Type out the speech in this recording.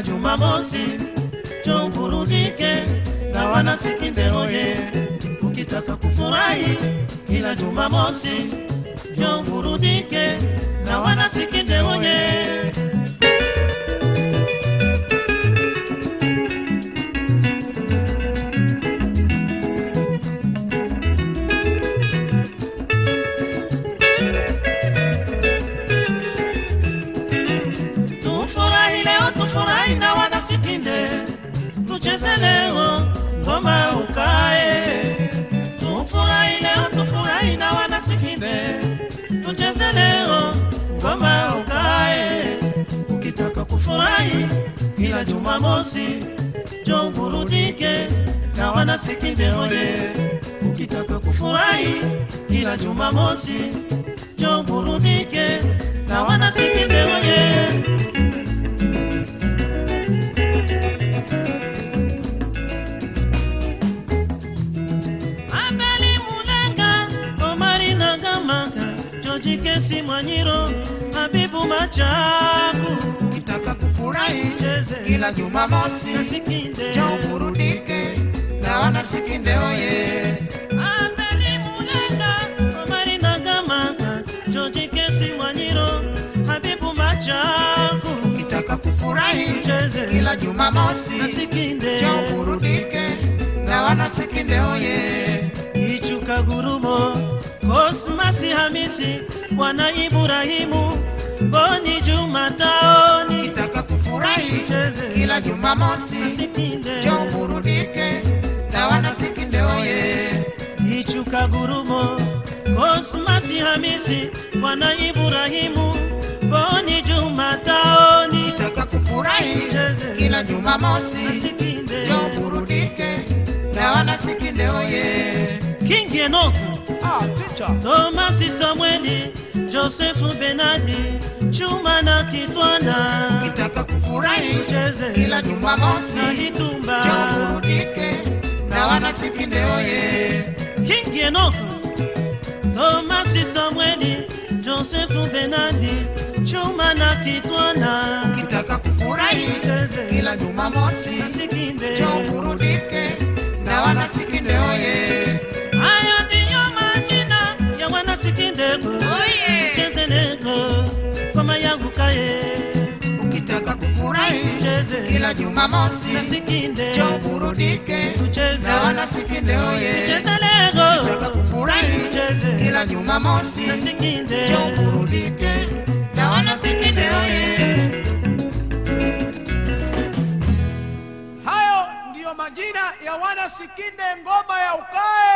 kila Jumamosi, njoo burudike na wana Sikinde oye. Ukitaka kufurahi kila Jumamosi, njoo burudike na wana Sikinde oye. Tufurahi na wana Sikinde, tucheze leo ngoma ukae. Tufurahi leo, tufurahi na wana Sikinde, tucheze leo ngoma ukae. Ukitaka kufurahi kila Jumamosi, jo burudike na wana Sikinde oye. Ukitaka kufurahi kila Jumamosi, jo burudike na wana sipinde oye. Joji Kesi Mwanyiro, Habibu Machaku, kitaka kufurahi kila Jumamosi, cha uburudike na wanasikinde oye. Abeli Mulenga, Omari Nagamaka, Joji Kesi Mwanyiro, Habibu Machaku, Ukitaka kufurahi kila Jumamosi, na Sikinde. njoo burudike na wana Sikinde oye. Kosmasi Hamisi, Bwana Ibrahimu, Boni Jumataoni, nitaka kufurahi kila Jumamosi, Sikinde. njoo burudike na wana Sikinde oye. Ichuka Gurumo, Kosmasi Hamisi, Bwana Ibrahimu, Boni Jumataoni, nitaka kufurahi kila Jumamosi, Sikinde. njoo burudike na wana Sikinde oye. King Enoch, Ah, teacher. Tomasi Samueli, Josefu Benadi, Chuma na Kitwana, kitaka kufurahi Cheze. kila Jumamosi, na Hitumba. njoo burudike na wana Sikinde oye. King Enoch, Thomas Samueli, Josefu Benadi, Chuma na Kitwana, kitaka kufurahi Cheze. kila Jumamosi, na Sikinde. njoo na oye. Hayo ndiyo majina ya wana Sikinde, Oye! cheze lego kama yangu kaye, Ukitaka kufurahi kila Jumamosi, nasikinde burudike tucheze na wanasikinde oye. cheze lego, Ukitaka kufurahi kila Jumamosi, nasikinde burudike ya wana Sikinde ngoma ya ukae.